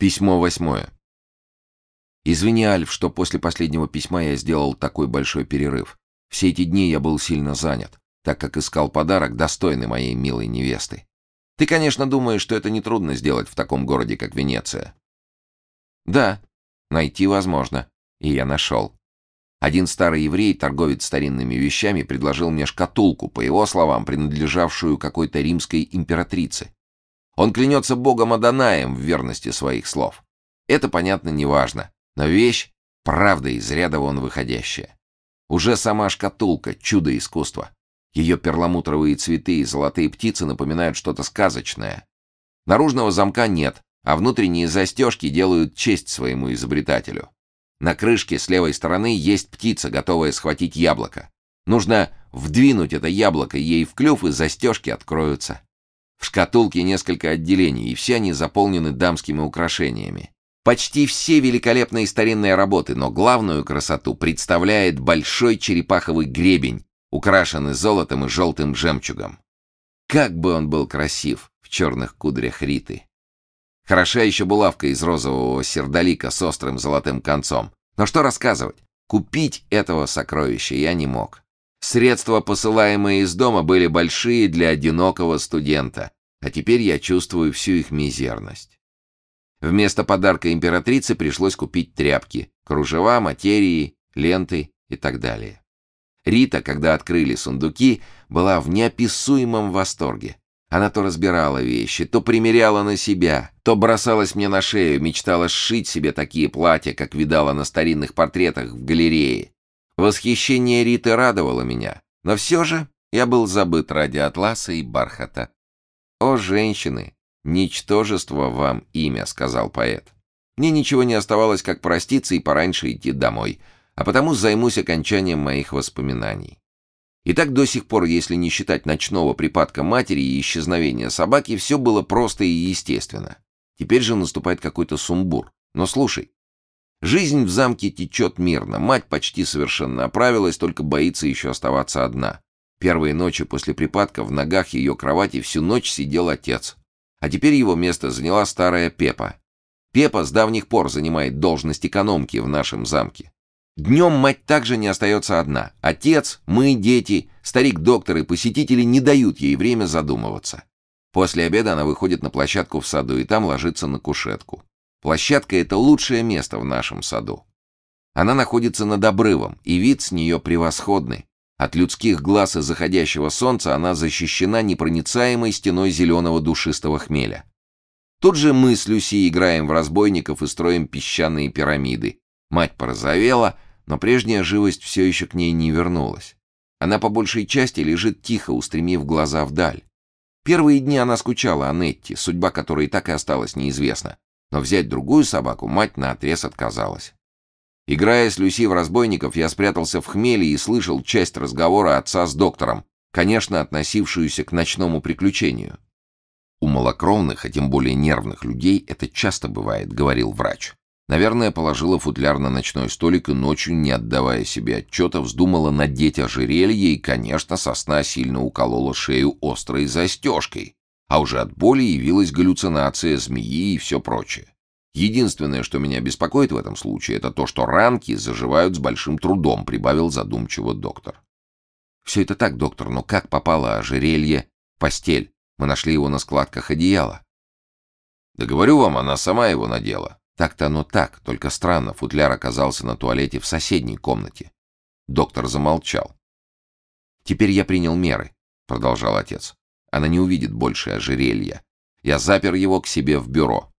Письмо восьмое. Извини, Альф, что после последнего письма я сделал такой большой перерыв. Все эти дни я был сильно занят, так как искал подарок, достойный моей милой невесты. Ты, конечно, думаешь, что это нетрудно сделать в таком городе, как Венеция. Да, найти возможно. И я нашел. Один старый еврей, торговец старинными вещами, предложил мне шкатулку, по его словам, принадлежавшую какой-то римской императрице. Он клянется богом Адонаем в верности своих слов. Это, понятно, не важно, но вещь, правда, из ряда вон выходящая. Уже сама шкатулка — чудо искусства. Ее перламутровые цветы и золотые птицы напоминают что-то сказочное. Наружного замка нет, а внутренние застежки делают честь своему изобретателю. На крышке с левой стороны есть птица, готовая схватить яблоко. Нужно вдвинуть это яблоко ей в клюв, и застежки откроются. В шкатулке несколько отделений, и все они заполнены дамскими украшениями. Почти все великолепные старинные работы, но главную красоту представляет большой черепаховый гребень, украшенный золотом и желтым жемчугом. Как бы он был красив в черных кудрях Риты. Хороша еще булавка из розового сердолика с острым золотым концом. Но что рассказывать? Купить этого сокровища я не мог. Средства, посылаемые из дома, были большие для одинокого студента, а теперь я чувствую всю их мизерность. Вместо подарка императрице пришлось купить тряпки, кружева, материи, ленты и так далее. Рита, когда открыли сундуки, была в неописуемом восторге. Она то разбирала вещи, то примеряла на себя, то бросалась мне на шею, мечтала сшить себе такие платья, как видала на старинных портретах в галерее. Восхищение Риты радовало меня, но все же я был забыт ради атласа и бархата. «О, женщины! Ничтожество вам имя», — сказал поэт. Мне ничего не оставалось, как проститься и пораньше идти домой, а потому займусь окончанием моих воспоминаний. И так до сих пор, если не считать ночного припадка матери и исчезновения собаки, все было просто и естественно. Теперь же наступает какой-то сумбур. Но слушай, жизнь в замке течет мирно, мать почти совершенно оправилась, только боится еще оставаться одна. Первые ночи после припадка в ногах ее кровати всю ночь сидел отец. А теперь его место заняла старая Пепа. Пепа с давних пор занимает должность экономки в нашем замке. Днем мать также не остается одна. Отец, мы, дети, старик-доктор и посетители не дают ей время задумываться. После обеда она выходит на площадку в саду и там ложится на кушетку. Площадка — это лучшее место в нашем саду. Она находится над обрывом, и вид с нее превосходный. От людских глаз и заходящего солнца она защищена непроницаемой стеной зеленого душистого хмеля. Тут же мы с Люси играем в разбойников и строим песчаные пирамиды. Мать порозовела — но прежняя живость все еще к ней не вернулась. Она по большей части лежит тихо, устремив глаза вдаль. Первые дни она скучала о Нетти, судьба которой так и осталась неизвестна. Но взять другую собаку мать наотрез отказалась. Играя с Люси в разбойников, я спрятался в хмеле и слышал часть разговора отца с доктором, конечно, относившуюся к ночному приключению. «У малокровных, а тем более нервных людей это часто бывает», — говорил врач. Наверное, положила футляр на ночной столик и ночью, не отдавая себе отчета, вздумала надеть ожерелье и, конечно, сосна сильно уколола шею острой застежкой. А уже от боли явилась галлюцинация змеи и все прочее. Единственное, что меня беспокоит в этом случае, это то, что ранки заживают с большим трудом, прибавил задумчиво доктор. Все это так, доктор, но как попало ожерелье в постель? Мы нашли его на складках одеяла. Да говорю вам, она сама его надела. Так-то оно так, только странно, футляр оказался на туалете в соседней комнате. Доктор замолчал. «Теперь я принял меры», — продолжал отец. «Она не увидит больше ожерелья. Я запер его к себе в бюро».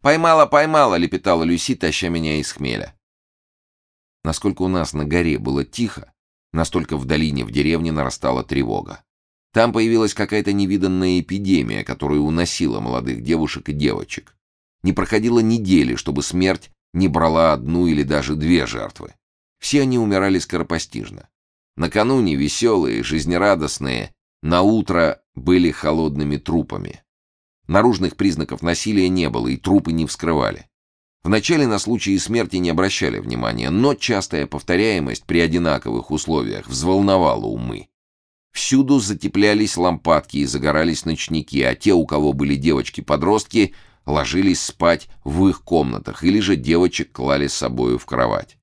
«Поймала, поймала!» — лепетала Люси, таща меня из хмеля. Насколько у нас на горе было тихо, настолько в долине, в деревне нарастала тревога. Там появилась какая-то невиданная эпидемия, которая уносила молодых девушек и девочек. Не проходило недели, чтобы смерть не брала одну или даже две жертвы. Все они умирали скоропостижно. Накануне веселые, жизнерадостные, на утро были холодными трупами. Наружных признаков насилия не было, и трупы не вскрывали. Вначале на случаи смерти не обращали внимания, но частая повторяемость при одинаковых условиях взволновала умы. Всюду затеплялись лампадки и загорались ночники, а те, у кого были девочки-подростки, ложились спать в их комнатах или же девочек клали с собою в кровать.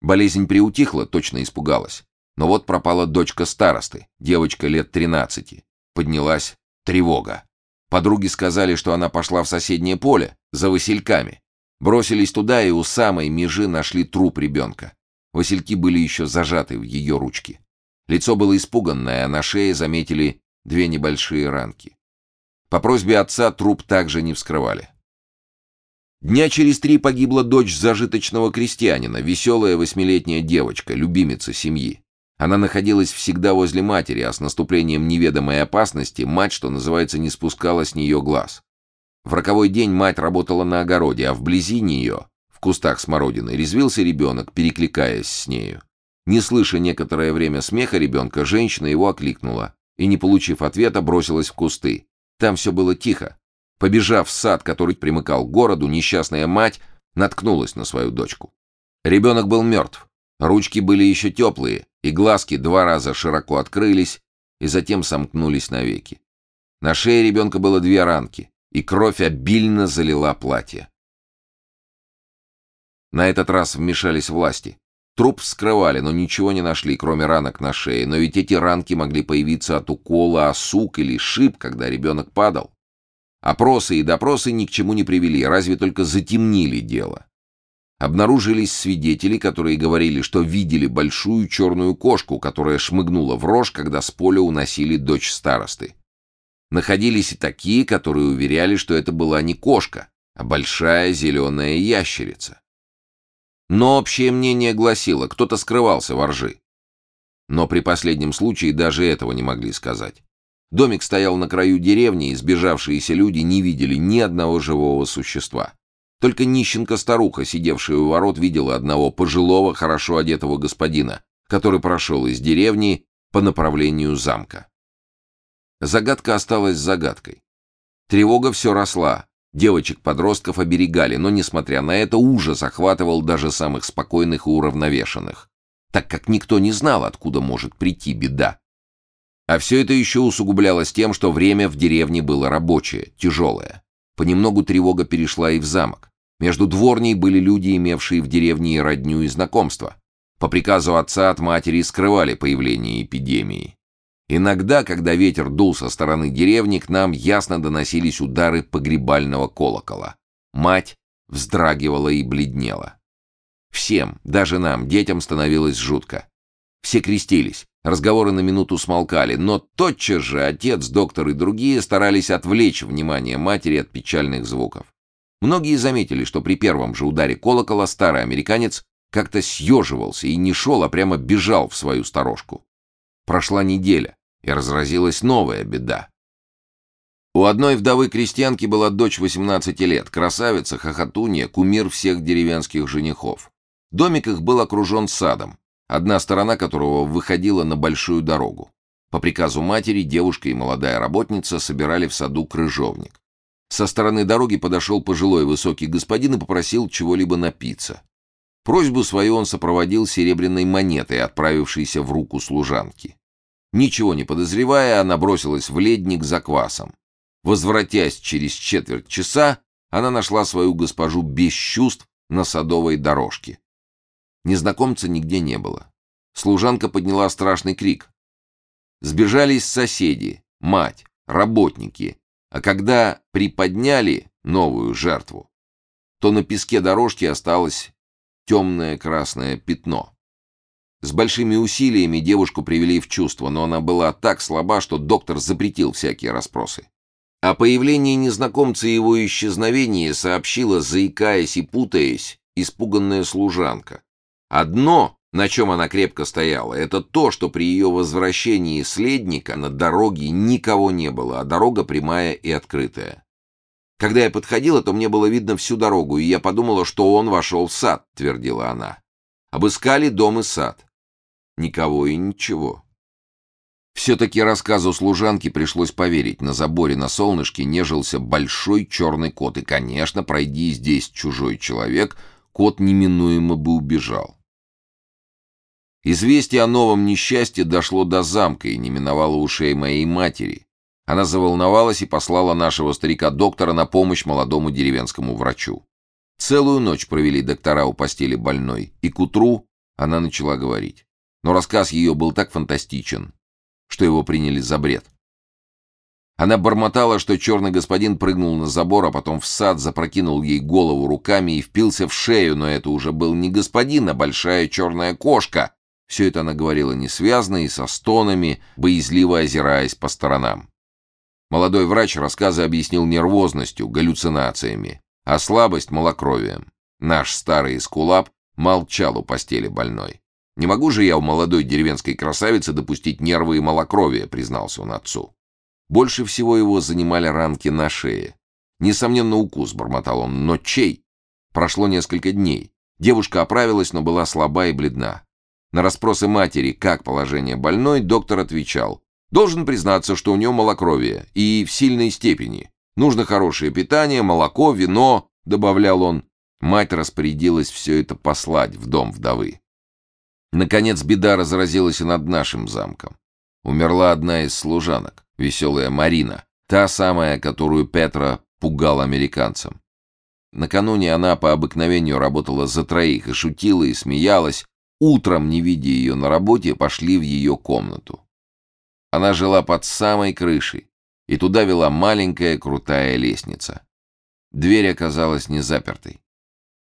Болезнь приутихла, точно испугалась. Но вот пропала дочка старосты, девочка лет 13. Поднялась тревога. Подруги сказали, что она пошла в соседнее поле, за васильками. Бросились туда и у самой межи нашли труп ребенка. Васильки были еще зажаты в ее ручки. Лицо было испуганное, а на шее заметили две небольшие ранки. По просьбе отца труп также не вскрывали. Дня через три погибла дочь зажиточного крестьянина, веселая восьмилетняя девочка, любимица семьи. Она находилась всегда возле матери, а с наступлением неведомой опасности мать, что называется, не спускала с нее глаз. В роковой день мать работала на огороде, а вблизи нее, в кустах смородины, резвился ребенок, перекликаясь с нею. Не слыша некоторое время смеха ребенка, женщина его окликнула и, не получив ответа, бросилась в кусты. Там все было тихо, Побежав в сад, который примыкал к городу, несчастная мать наткнулась на свою дочку. Ребенок был мертв. Ручки были еще теплые, и глазки два раза широко открылись и затем сомкнулись навеки. На шее ребенка было две ранки, и кровь обильно залила платье. На этот раз вмешались власти. Труп вскрывали, но ничего не нашли, кроме ранок на шее. Но ведь эти ранки могли появиться от укола, осук или шип, когда ребенок падал. Опросы и допросы ни к чему не привели, разве только затемнили дело. Обнаружились свидетели, которые говорили, что видели большую черную кошку, которая шмыгнула в рожь, когда с поля уносили дочь старосты. Находились и такие, которые уверяли, что это была не кошка, а большая зеленая ящерица. Но общее мнение гласило, кто-то скрывался во ржи. Но при последнем случае даже этого не могли сказать. Домик стоял на краю деревни, и сбежавшиеся люди не видели ни одного живого существа. Только нищенка-старуха, сидевшая у ворот, видела одного пожилого, хорошо одетого господина, который прошел из деревни по направлению замка. Загадка осталась загадкой. Тревога все росла. Девочек-подростков оберегали, но, несмотря на это, ужас охватывал даже самых спокойных и уравновешенных, так как никто не знал, откуда может прийти беда. А все это еще усугублялось тем, что время в деревне было рабочее, тяжелое. Понемногу тревога перешла и в замок. Между дворней были люди, имевшие в деревне и родню и знакомства. По приказу отца от матери скрывали появление эпидемии. Иногда, когда ветер дул со стороны деревни, к нам ясно доносились удары погребального колокола. Мать вздрагивала и бледнела. Всем, даже нам, детям становилось жутко. Все крестились, разговоры на минуту смолкали, но тотчас же отец, доктор и другие старались отвлечь внимание матери от печальных звуков. Многие заметили, что при первом же ударе колокола старый американец как-то съеживался и не шел, а прямо бежал в свою сторожку. Прошла неделя, и разразилась новая беда. У одной вдовы-крестьянки была дочь 18 лет, красавица, хохотунья, кумир всех деревенских женихов. Домик их был окружен садом одна сторона которого выходила на большую дорогу. По приказу матери девушка и молодая работница собирали в саду крыжовник. Со стороны дороги подошел пожилой высокий господин и попросил чего-либо напиться. Просьбу свою он сопроводил серебряной монетой, отправившейся в руку служанки. Ничего не подозревая, она бросилась в ледник за квасом. Возвратясь через четверть часа, она нашла свою госпожу без чувств на садовой дорожке. Незнакомца нигде не было. Служанка подняла страшный крик. Сбежались соседи, мать, работники, а когда приподняли новую жертву, то на песке дорожки осталось темное красное пятно. С большими усилиями девушку привели в чувство, но она была так слаба, что доктор запретил всякие расспросы. О появлении незнакомца и его исчезновении сообщила, заикаясь и путаясь, испуганная служанка. Одно, на чем она крепко стояла, это то, что при ее возвращении следника на дороге никого не было, а дорога прямая и открытая. Когда я подходила, то мне было видно всю дорогу, и я подумала, что он вошел в сад, твердила она. Обыскали дом и сад. Никого и ничего. Все-таки рассказу служанки пришлось поверить. На заборе на солнышке нежился большой черный кот, и, конечно, пройди здесь чужой человек, кот неминуемо бы убежал. Известие о новом несчастье дошло до замка и не миновало ушей моей матери. Она заволновалась и послала нашего старика-доктора на помощь молодому деревенскому врачу. Целую ночь провели доктора у постели больной, и к утру она начала говорить. Но рассказ ее был так фантастичен, что его приняли за бред. Она бормотала, что черный господин прыгнул на забор, а потом в сад, запрокинул ей голову руками и впился в шею, но это уже был не господин, а большая черная кошка. Все это она говорила несвязно и со стонами, боязливо озираясь по сторонам. Молодой врач рассказы объяснил нервозностью, галлюцинациями, а слабость — малокровием. Наш старый эскулап молчал у постели больной. «Не могу же я у молодой деревенской красавицы допустить нервы и малокровие», — признался он отцу. Больше всего его занимали ранки на шее. Несомненно, укус, бормотал он, но чей? Прошло несколько дней. Девушка оправилась, но была слаба и бледна. На расспросы матери, как положение больной, доктор отвечал. Должен признаться, что у нее малокровие, и в сильной степени. Нужно хорошее питание, молоко, вино, добавлял он. Мать распорядилась все это послать в дом вдовы. Наконец беда разразилась и над нашим замком. Умерла одна из служанок веселая Марина, та самая, которую Петра пугал американцам. Накануне она по обыкновению работала за троих и шутила и смеялась. Утром, не видя ее на работе, пошли в ее комнату. Она жила под самой крышей, и туда вела маленькая крутая лестница. Дверь оказалась не запертой.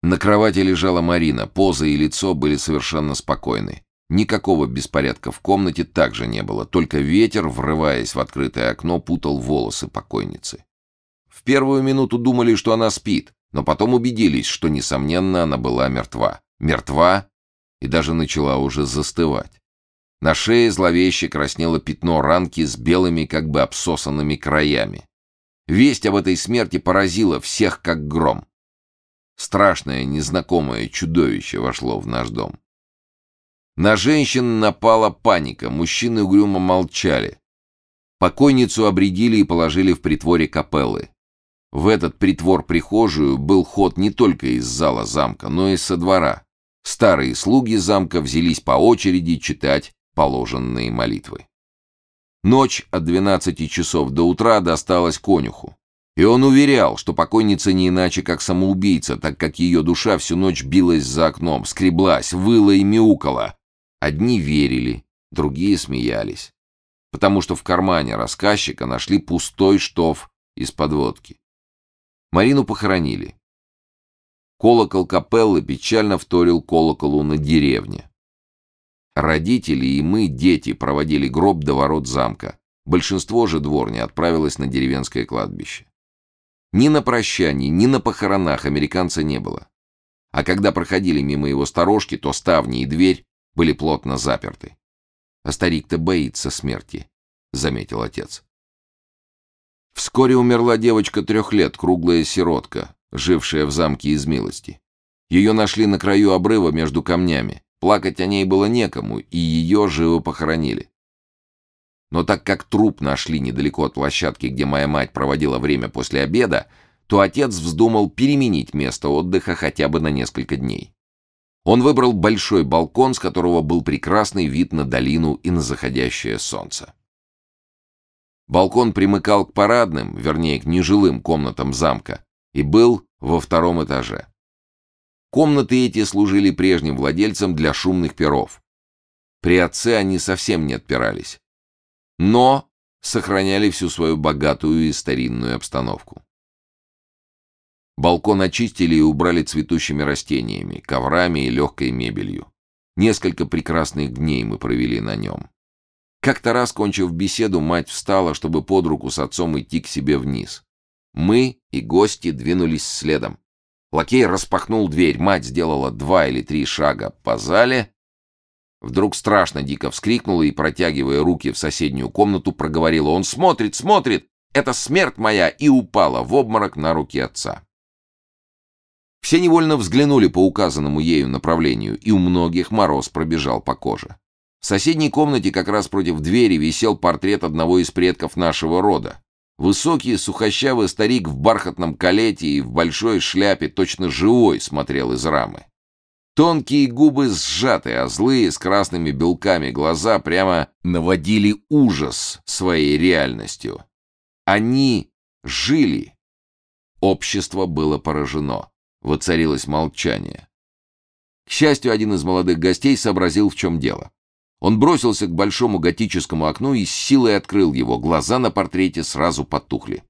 На кровати лежала Марина, поза и лицо были совершенно спокойны. Никакого беспорядка в комнате также не было, только ветер, врываясь в открытое окно, путал волосы покойницы. В первую минуту думали, что она спит, но потом убедились, что, несомненно, она была мертва. Мертва и даже начала уже застывать. На шее зловеще краснело пятно ранки с белыми, как бы обсосанными краями. Весть об этой смерти поразила всех, как гром. Страшное, незнакомое чудовище вошло в наш дом. На женщин напала паника, мужчины угрюмо молчали. Покойницу обредили и положили в притворе капеллы. В этот притвор-прихожую был ход не только из зала замка, но и со двора. Старые слуги замка взялись по очереди читать положенные молитвы. Ночь от 12 часов до утра досталась конюху. И он уверял, что покойница не иначе как самоубийца, так как ее душа всю ночь билась за окном, скреблась, выла и мяукала, Одни верили, другие смеялись, потому что в кармане рассказчика нашли пустой штоф из подводки. Марину похоронили. Колокол капеллы печально вторил колоколу на деревне. Родители и мы, дети, проводили гроб до ворот замка. Большинство же дворни отправилось на деревенское кладбище. Ни на прощании, ни на похоронах американца не было. А когда проходили мимо его сторожки, то ставни и дверь были плотно заперты. А старик-то боится смерти, заметил отец. Вскоре умерла девочка трех лет, круглая сиротка, жившая в замке из милости. Ее нашли на краю обрыва между камнями. Плакать о ней было некому, и ее живо похоронили. Но так как труп нашли недалеко от площадки, где моя мать проводила время после обеда, то отец вздумал переменить место отдыха хотя бы на несколько дней. Он выбрал большой балкон, с которого был прекрасный вид на долину и на заходящее солнце. Балкон примыкал к парадным, вернее, к нежилым комнатам замка, и был во втором этаже. Комнаты эти служили прежним владельцам для шумных перов. При отце они совсем не отпирались. Но сохраняли всю свою богатую и старинную обстановку. Балкон очистили и убрали цветущими растениями, коврами и легкой мебелью. Несколько прекрасных дней мы провели на нем. Как-то раз, кончив беседу, мать встала, чтобы под руку с отцом идти к себе вниз. Мы и гости двинулись следом. Лакей распахнул дверь, мать сделала два или три шага по зале. Вдруг страшно дико вскрикнула и, протягивая руки в соседнюю комнату, проговорила «Он смотрит, смотрит! Это смерть моя!» и упала в обморок на руки отца. Все невольно взглянули по указанному ею направлению, и у многих мороз пробежал по коже. В соседней комнате как раз против двери висел портрет одного из предков нашего рода. Высокий, сухощавый старик в бархатном калете и в большой шляпе, точно живой, смотрел из рамы. Тонкие губы сжаты, а злые, с красными белками глаза прямо наводили ужас своей реальностью. Они жили. Общество было поражено. Воцарилось молчание. К счастью, один из молодых гостей сообразил, в чем дело. Он бросился к большому готическому окну и с силой открыл его. Глаза на портрете сразу потухли.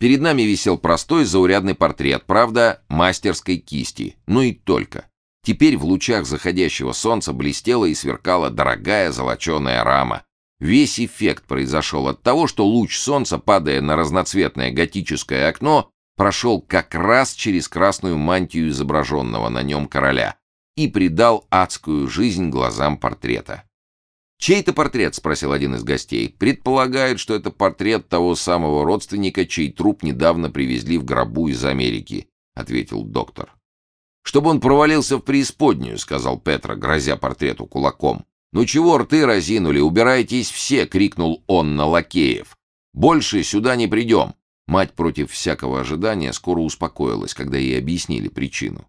Перед нами висел простой заурядный портрет, правда, мастерской кисти, но и только. Теперь в лучах заходящего солнца блестела и сверкала дорогая золоченая рама. Весь эффект произошел от того, что луч солнца, падая на разноцветное готическое окно, прошел как раз через красную мантию изображенного на нем короля и придал адскую жизнь глазам портрета. «Чей это портрет?» — спросил один из гостей. «Предполагают, что это портрет того самого родственника, чей труп недавно привезли в гробу из Америки», — ответил доктор. «Чтобы он провалился в преисподнюю», — сказал Петра, грозя портрету кулаком. «Ну чего рты разинули? Убирайтесь все!» — крикнул он на лакеев. «Больше сюда не придем!» Мать против всякого ожидания скоро успокоилась, когда ей объяснили причину.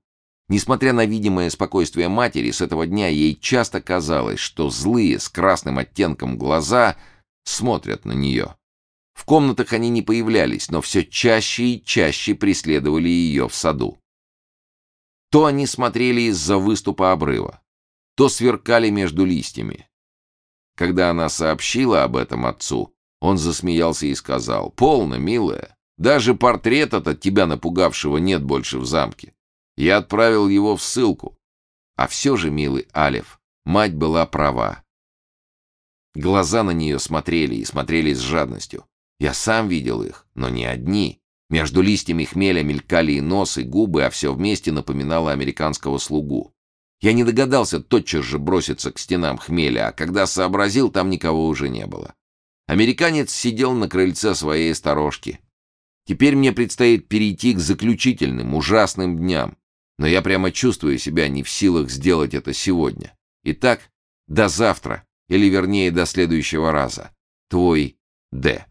Несмотря на видимое спокойствие матери, с этого дня ей часто казалось, что злые с красным оттенком глаза смотрят на нее. В комнатах они не появлялись, но все чаще и чаще преследовали ее в саду. То они смотрели из-за выступа обрыва, то сверкали между листьями. Когда она сообщила об этом отцу, он засмеялся и сказал, «Полно, милая, даже портрета-то тебя напугавшего нет больше в замке. Я отправил его в ссылку. А все же, милый Алев, мать была права. Глаза на нее смотрели и смотрели с жадностью. Я сам видел их, но не одни. Между листьями хмеля мелькали и нос, и губы, а все вместе напоминало американского слугу. Я не догадался тотчас же броситься к стенам хмеля, а когда сообразил, там никого уже не было. Американец сидел на крыльце своей сторожки. Теперь мне предстоит перейти к заключительным, ужасным дням но я прямо чувствую себя не в силах сделать это сегодня. Итак, до завтра, или вернее до следующего раза. Твой Д.